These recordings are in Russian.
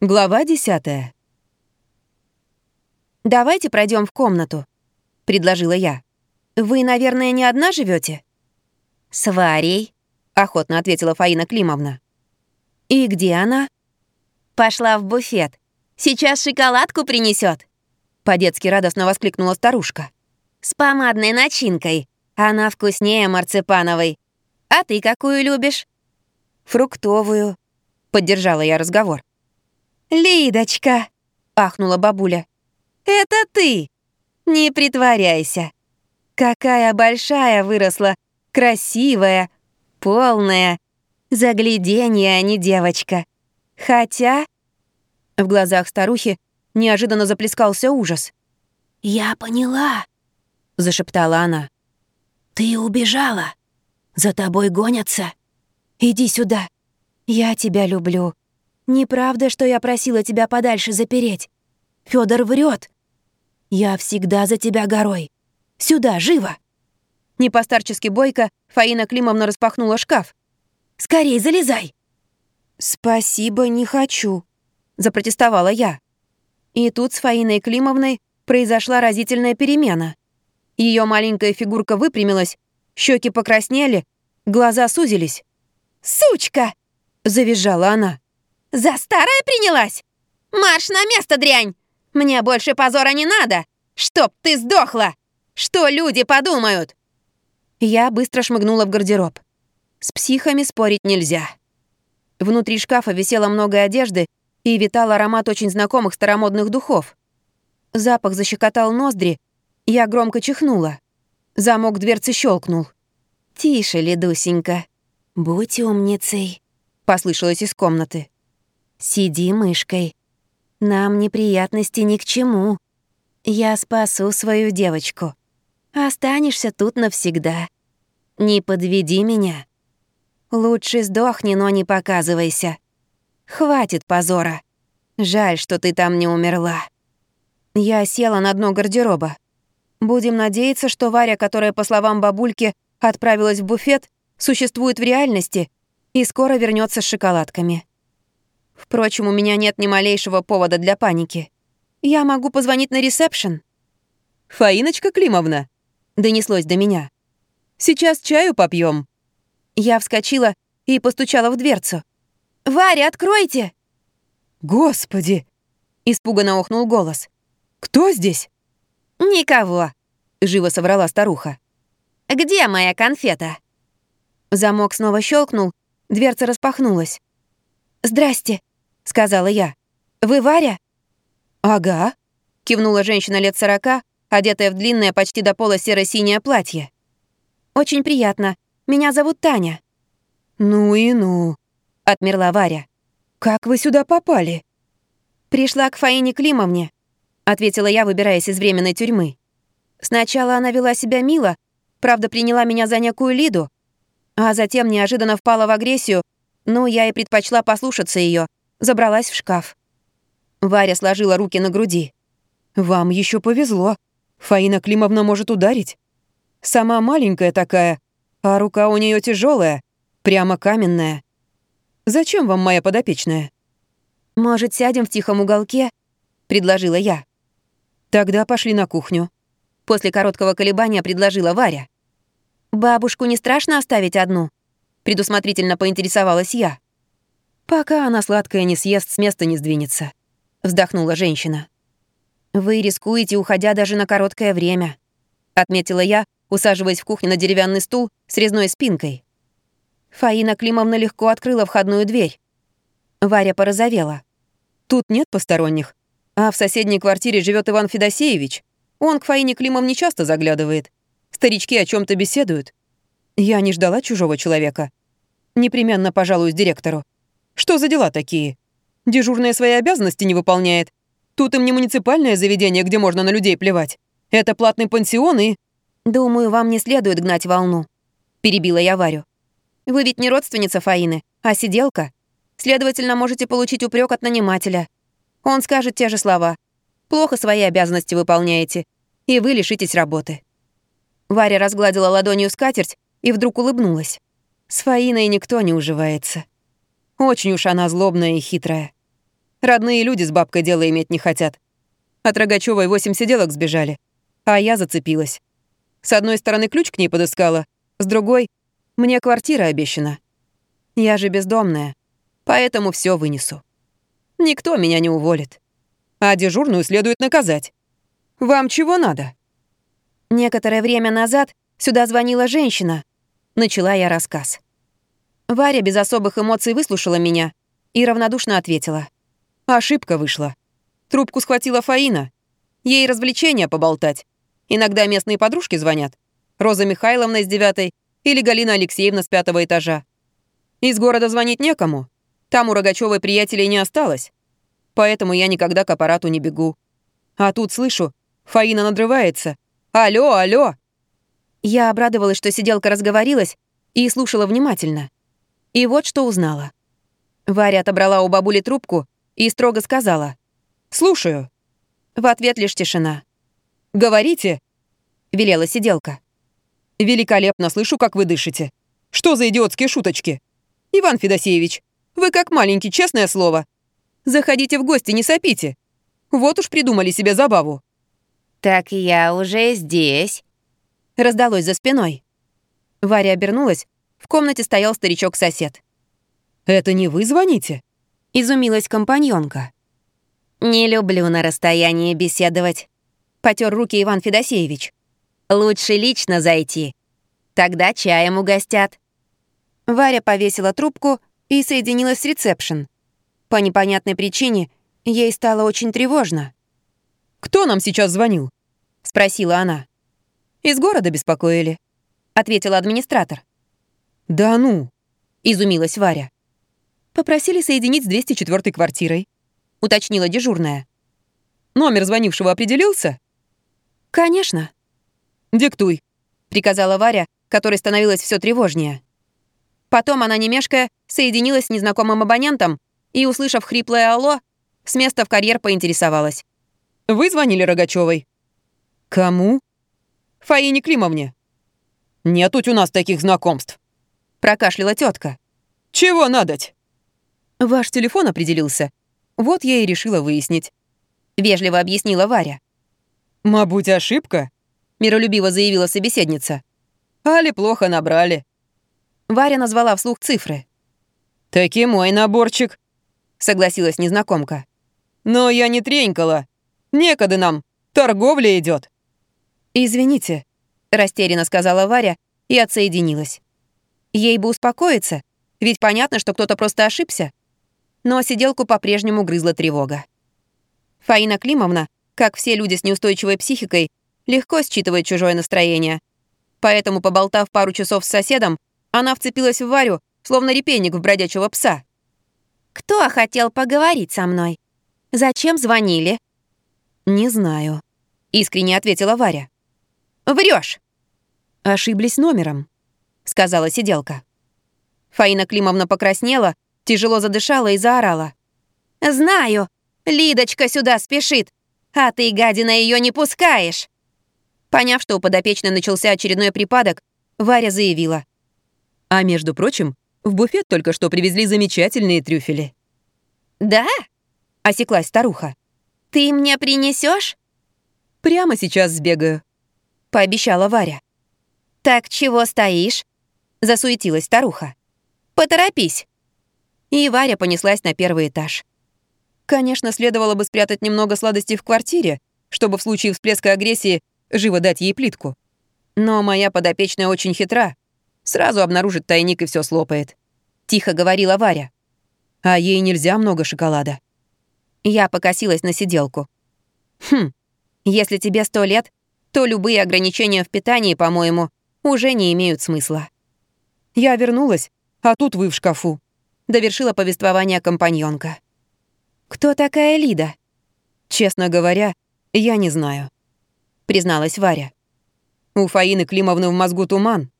Глава десятая. «Давайте пройдем в комнату», — предложила я. «Вы, наверное, не одна живете? «С Варей», — охотно ответила Фаина Климовна. «И где она?» «Пошла в буфет. Сейчас шоколадку принесет. По-детски радостно воскликнула старушка. «С помадной начинкой. Она вкуснее марципановой. А ты какую любишь?» «Фруктовую», — поддержала я разговор. «Лидочка!» — ахнула бабуля. «Это ты! Не притворяйся! Какая большая выросла, красивая, полная. Загляденье, а не девочка. Хотя...» В глазах старухи неожиданно заплескался ужас. «Я поняла», — зашептала она. «Ты убежала. За тобой гонятся. Иди сюда. Я тебя люблю. Неправда, что я просила тебя подальше запереть. Фёдор врет. Я всегда за тебя горой. Сюда, живо!» Непостарчески бойко Фаина Климовна распахнула шкаф. «Скорей залезай!» «Спасибо, не хочу», — запротестовала я. И тут с Фаиной Климовной произошла разительная перемена. Ее маленькая фигурка выпрямилась, щеки покраснели, глаза сузились. «Сучка!» — завизжала она. «За старое принялась? Марш на место, дрянь! Мне больше позора не надо! Чтоб ты сдохла! Что люди подумают?» Я быстро шмыгнула в гардероб. С психами спорить нельзя. Внутри шкафа висело много одежды, и витал аромат очень знакомых старомодных духов. Запах защекотал ноздри, я громко чихнула. Замок дверцы щелкнул. «Тише, Ледусенька, будь умницей», — послышалось из комнаты. «Сиди мышкой. Нам неприятности ни к чему. Я спасу свою девочку. Останешься тут навсегда. Не подведи меня. Лучше сдохни, но не показывайся. Хватит позора. Жаль, что ты там не умерла. Я села на дно гардероба. Будем надеяться, что Варя, которая, по словам бабульки, отправилась в буфет, существует в реальности и скоро вернется с шоколадками. Впрочем, у меня нет ни малейшего повода для паники. Я могу позвонить на ресепшн. «Фаиночка Климовна», — донеслось до меня. «Сейчас чаю попьем. Я вскочила и постучала в дверцу. «Варя, откройте!» «Господи!» — испуганно охнул голос. «Кто здесь?» «Никого», — живо соврала старуха. «Где моя конфета?» Замок снова щелкнул, дверца распахнулась. «Здрасте», — сказала я. «Вы Варя?» «Ага», — кивнула женщина лет сорока, одетая в длинное почти до пола серо-синее платье. «Очень приятно. Меня зовут Таня». «Ну и ну», отмерла Варя. «Как вы сюда попали?» «Пришла к Фаине Климовне», — ответила я, выбираясь из временной тюрьмы. Сначала она вела себя мило, правда, приняла меня за некую Лиду, а затем неожиданно впала в агрессию, ну, я и предпочла послушаться ее, забралась в шкаф. Варя сложила руки на груди. «Вам еще повезло. Фаина Климовна может ударить. Сама маленькая такая, а рука у нее тяжелая, прямо каменная. Зачем вам моя подопечная?» «Может, сядем в тихом уголке?» — предложила я. «Тогда пошли на кухню». После короткого колебания предложила Варя. «Бабушку не страшно оставить одну?» — предусмотрительно поинтересовалась я. «Пока она сладкое не съест, с места не сдвинется», — вздохнула женщина. «Вы рискуете, уходя даже на короткое время», — отметила я, усаживаясь в кухне на деревянный стул с резной спинкой. Фаина Климовна легко открыла входную дверь. Варя порозовела. «Тут нет посторонних. А в соседней квартире живет Иван Федосеевич. Он к Фаине Климовне часто заглядывает. Старички о чем то беседуют. Я не ждала чужого человека. Непременно пожалуюсь директору. Что за дела такие? Дежурная свои обязанности не выполняет. Тут им не муниципальное заведение, где можно на людей плевать. Это платный пансион и...» «Думаю, вам не следует гнать волну», — перебила я Варю. Вы ведь не родственница Фаины, а сиделка. Следовательно, можете получить упрек от нанимателя. Он скажет те же слова. Плохо свои обязанности выполняете, и вы лишитесь работы. Варя разгладила ладонью скатерть и вдруг улыбнулась. С Фаиной никто не уживается. Очень уж она злобная и хитрая. Родные люди с бабкой дело иметь не хотят. От Рогачёвой восемь сиделок сбежали, а я зацепилась. С одной стороны ключ к ней подыскала, с другой — мне квартира обещана. Я же бездомная, поэтому все вынесу. Никто меня не уволит. А дежурную следует наказать. Вам чего надо? Некоторое время назад сюда звонила женщина. Начала я рассказ. Варя без особых эмоций выслушала меня и равнодушно ответила. Ошибка вышла. Трубку схватила Фаина. Ей развлечения поболтать. Иногда местные подружки звонят. Роза Михайловна из девятой или Галина Алексеевна с пятого этажа. Из города звонить некому. Там у Рогачевой приятелей не осталось. Поэтому я никогда к аппарату не бегу. А тут слышу, Фаина надрывается. «Алло, алло!» Я обрадовалась, что сиделка разговорилась и слушала внимательно. И вот что узнала. Варя отобрала у бабули трубку и строго сказала. «Слушаю». В ответ лишь тишина. «Говорите», — велела сиделка. «Великолепно слышу, как вы дышите. Что за идиотские шуточки? Иван Федосеевич, вы как маленький, честное слово. Заходите в гости, не сопите. Вот уж придумали себе забаву». «Так я уже здесь», — раздалось за спиной. Варя обернулась. В комнате стоял старичок-сосед. «Это не вы звоните?» — изумилась компаньонка. «Не люблю на расстоянии беседовать», — потер руки Иван Федосеевич. «Лучше лично зайти. Тогда чаем угостят». Варя повесила трубку и соединилась с ресепшн. По непонятной причине ей стало очень тревожно. «Кто нам сейчас звонил?» — спросила она. «Из города беспокоили», — ответила администратор. «Да ну!» — изумилась Варя. «Попросили соединить с 204-й квартирой», — уточнила дежурная. «Номер звонившего определился?» «Конечно». «Диктуй», — приказала Варя, которой становилось все тревожнее. Потом она, не мешкая, соединилась с незнакомым абонентом и, услышав хриплое «Алло», с места в карьер поинтересовалась. «Вы звонили Рогачевой?» «Кому?» «Фаине Климовне». «Нет у нас таких знакомств», — прокашляла тетка. «Чего надоть?» «Ваш телефон определился. Вот я и решила выяснить», — вежливо объяснила Варя. «Мабуть, ошибка», — миролюбиво заявила собеседница. «Али плохо набрали». Варя назвала вслух цифры. «Таки мой наборчик», — согласилась незнакомка. «Но я не тренькала. Некогда нам. Торговля идет. «Извините», — растерянно сказала Варя и отсоединилась. Ей бы успокоиться, ведь понятно, что кто-то просто ошибся. Но сиделку по-прежнему грызла тревога. Фаина Климовна, как все люди с неустойчивой психикой, легко считывает чужое настроение. Поэтому, поболтав пару часов с соседом, она вцепилась в Варю, словно репейник в бродячего пса. «Кто хотел поговорить со мной? Зачем звонили?» «Не знаю», — искренне ответила Варя. Врешь. «Ошиблись номером», — сказала сиделка. Фаина Климовна покраснела, тяжело задышала и заорала. «Знаю, Лидочка сюда спешит, а ты, гадина, ее не пускаешь!» Поняв, что у подопечной начался очередной припадок, Варя заявила. «А между прочим, в буфет только что привезли замечательные трюфели». «Да?» — осеклась старуха. «Ты мне принесешь? «Прямо сейчас сбегаю», — пообещала Варя. «Так чего стоишь?» — засуетилась старуха. «Поторопись». И Варя понеслась на первый этаж. Конечно, следовало бы спрятать немного сладостей в квартире, чтобы в случае всплеска агрессии живо дать ей плитку. Но моя подопечная очень хитра. Сразу обнаружит тайник и все слопает. Тихо говорила Варя. А ей нельзя много шоколада. Я покосилась на сиделку. Хм, если тебе сто лет, то любые ограничения в питании, по-моему, уже не имеют смысла. Я вернулась, а тут вы в шкафу. Довершила повествование компаньонка. «Кто такая Лида?» «Честно говоря, я не знаю», — призналась Варя. У Фаины Климовны в мозгу туман.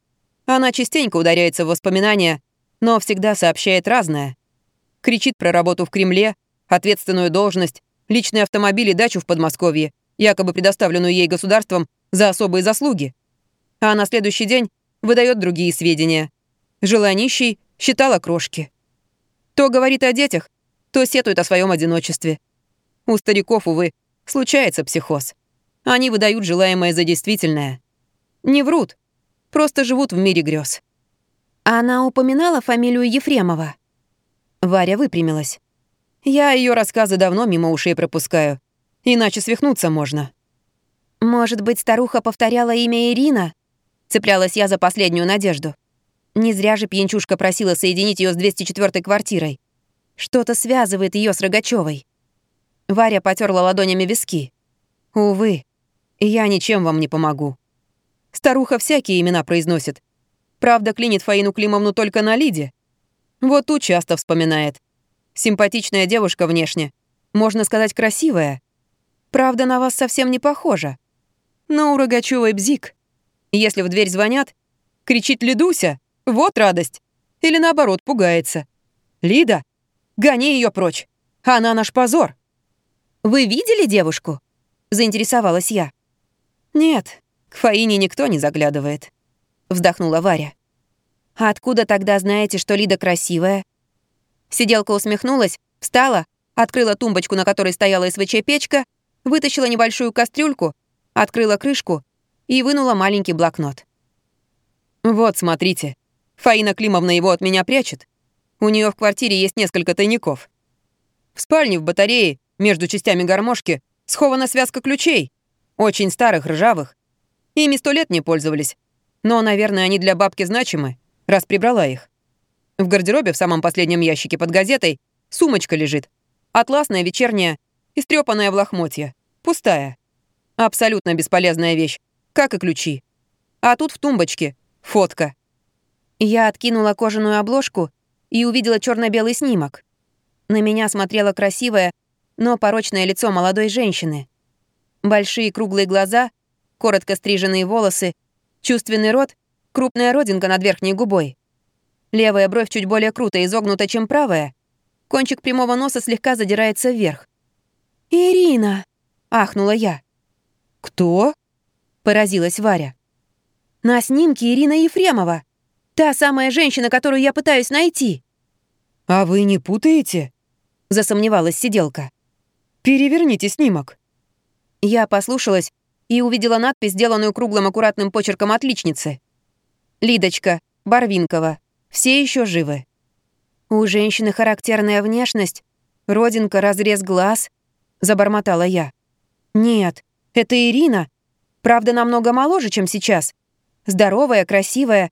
Она частенько ударяется в воспоминания, но всегда сообщает разное. Кричит про работу в Кремле, ответственную должность, личный автомобиль и дачу в Подмосковье, якобы предоставленную ей государством за особые заслуги. А на следующий день выдает другие сведения. Жила нищей, считала крошки. То говорит о детях, то сетует о своем одиночестве. У стариков, увы, случается психоз. Они выдают желаемое за действительное. Не врут, просто живут в мире грез. Она упоминала фамилию Ефремова. Варя выпрямилась. Я ее рассказы давно мимо ушей пропускаю, иначе свихнуться можно. Может быть, старуха повторяла имя Ирина? Цеплялась я за последнюю надежду. Не зря же пьянчушка просила соединить ее с 204-й квартирой. Что-то связывает ее с Рогачевой. Варя потерла ладонями виски. Увы, я ничем вам не помогу. Старуха всякие имена произносит. Правда, клинит Фаину Климовну только на Лиде. Вот ту часто вспоминает. Симпатичная девушка внешне. Можно сказать, красивая. Правда, на вас совсем не похожа. Но у Рогачёвой бзик. Если в дверь звонят, кричит «Лидуся!» Вот радость. Или наоборот, пугается. «Лида, гони ее прочь! Она наш позор!» «Вы видели девушку?» — заинтересовалась я. «Нет, к Фаине никто не заглядывает», — вздохнула Варя. «А откуда тогда знаете, что Лида красивая?» Сиделка усмехнулась, встала, открыла тумбочку, на которой стояла СВЧ-печка, вытащила небольшую кастрюльку, открыла крышку и вынула маленький блокнот. «Вот, смотрите. Фаина Климовна его от меня прячет. У нее в квартире есть несколько тайников. В спальне в батарее, между частями гармошки, схована связка ключей. Очень старых, ржавых. Ими сто лет не пользовались. Но, наверное, они для бабки значимы, раз прибрала их. В гардеробе в самом последнем ящике под газетой сумочка лежит. Атласная, вечерняя, истрепанная в лохмотья. Пустая. Абсолютно бесполезная вещь, как и ключи. А тут в тумбочке фотка. Я откинула кожаную обложку и увидела черно белый снимок. На меня смотрело красивое, но порочное лицо молодой женщины. Большие круглые глаза, коротко стриженные волосы, чувственный рот, крупная родинка над верхней губой. Левая бровь чуть более круто изогнута, чем правая. Кончик прямого носа слегка задирается вверх. «Ирина!» — ахнула я. «Кто?» — поразилась Варя. «На снимке Ирина Ефремова. Та самая женщина, которую я пытаюсь найти». «А вы не путаете?» — засомневалась сиделка. «Переверните снимок». Я послушалась и увидела надпись, сделанную круглым аккуратным почерком отличницы. «Лидочка, Барвинкова, все еще живы. У женщины характерная внешность, родинка, разрез глаз, забормотала я. Нет, это Ирина. Правда, намного моложе, чем сейчас. Здоровая, красивая.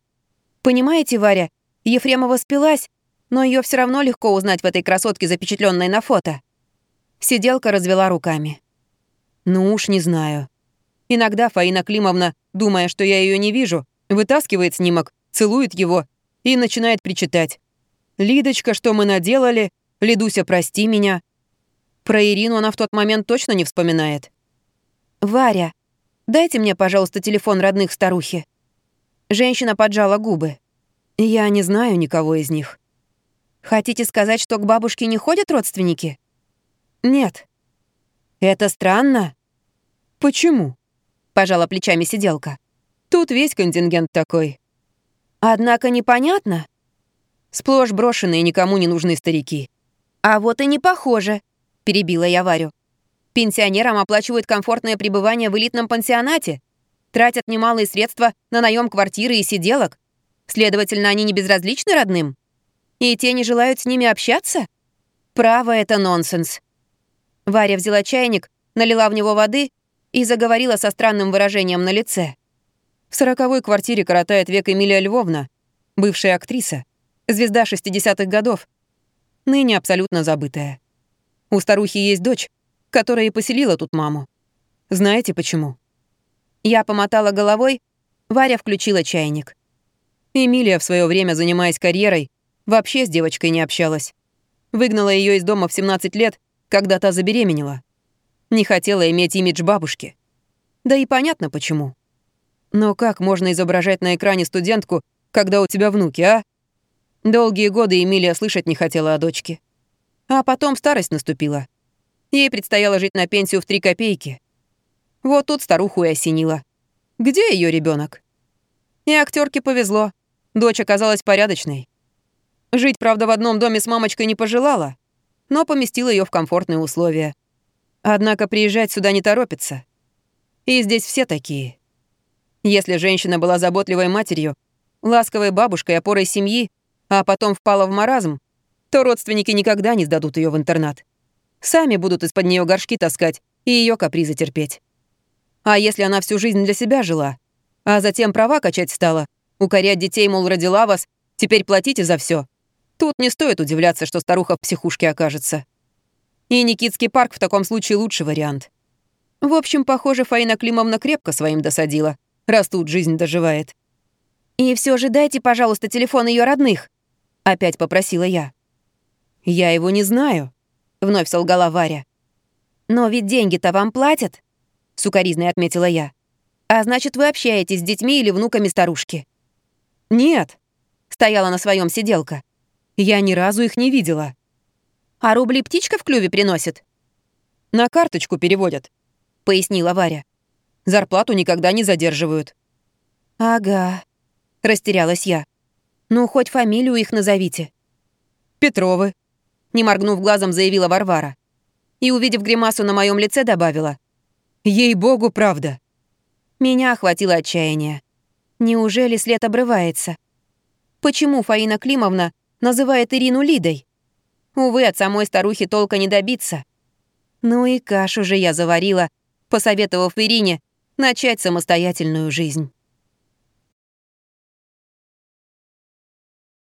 Понимаете, Варя, Ефремова спилась, но ее все равно легко узнать в этой красотке, запечатленной на фото. Сиделка развела руками. Ну уж не знаю. Иногда Фаина Климовна, думая, что я ее не вижу, вытаскивает снимок, целует его и начинает причитать. «Лидочка, что мы наделали? Лидуся, прости меня». Про Ирину она в тот момент точно не вспоминает. «Варя, дайте мне, пожалуйста, телефон родных старухи». Женщина поджала губы. «Я не знаю никого из них». «Хотите сказать, что к бабушке не ходят родственники?» «Нет». «Это странно». «Почему?» — пожала плечами сиделка. «Тут весь контингент такой. Однако непонятно. Сплошь брошенные никому не нужные старики. А вот и не похоже, перебила я Варю. Пенсионерам оплачивают комфортное пребывание в элитном пансионате, тратят немалые средства на наем квартиры и сиделок. Следовательно, они не безразличны родным? И те не желают с ними общаться? Право, это нонсенс. Варя взяла чайник, налила в него воды и заговорила со странным выражением на лице. В сороковой квартире коротает век Эмилия Львовна, бывшая актриса, звезда 60-х годов, ныне абсолютно забытая. У старухи есть дочь, которая и поселила тут маму. Знаете почему? Я помотала головой, Варя включила чайник. Эмилия в свое время, занимаясь карьерой, вообще с девочкой не общалась. Выгнала ее из дома в 17 лет, когда та забеременела. Не хотела иметь имидж бабушки. Да и понятно почему. Но как можно изображать на экране студентку, когда у тебя внуки, а? Долгие годы Эмилия слышать не хотела о дочке. А потом старость наступила. Ей предстояло жить на пенсию в три копейки. Вот тут старуху и осенила. Где ее ребенок? И актерке повезло. Дочь оказалась порядочной. Жить, правда, в одном доме с мамочкой не пожелала. но поместила ее в комфортные условия. Однако приезжать сюда не торопится. И здесь все такие. Если женщина была заботливой матерью, ласковой бабушкой, опорой семьи, а потом впала в маразм, то родственники никогда не сдадут ее в интернат. Сами будут из-под нее горшки таскать и ее капризы терпеть. А если она всю жизнь для себя жила, а затем права качать стала, укорять детей, мол, родила вас, теперь платите за все, тут не стоит удивляться, что старуха в психушке окажется. И Никитский парк в таком случае лучший вариант. В общем, похоже, Фаина Климовна крепко своим досадила, раз тут жизнь доживает. «И все же дайте, пожалуйста, телефон ее родных», — опять попросила я. «Я его не знаю», — вновь солгала Варя. «Но ведь деньги-то вам платят», — сукоризной отметила я. «А значит, вы общаетесь с детьми или внуками старушки?» «Нет», — стояла на своем сиделка. «Я ни разу их не видела». «А рубли птичка в клюве приносит?» «На карточку переводят», — пояснила Варя. «Зарплату никогда не задерживают». «Ага», — растерялась я. «Ну, хоть фамилию их назовите». «Петровы», — не моргнув глазом, заявила Варвара. И, увидев гримасу на моем лице, добавила. «Ей-богу, правда». Меня охватило отчаяние. Неужели след обрывается? Почему Фаина Климовна называет Ирину Лидой? Увы, от самой старухи толка не добиться. Ну и кашу же я заварила, посоветовав Ирине начать самостоятельную жизнь.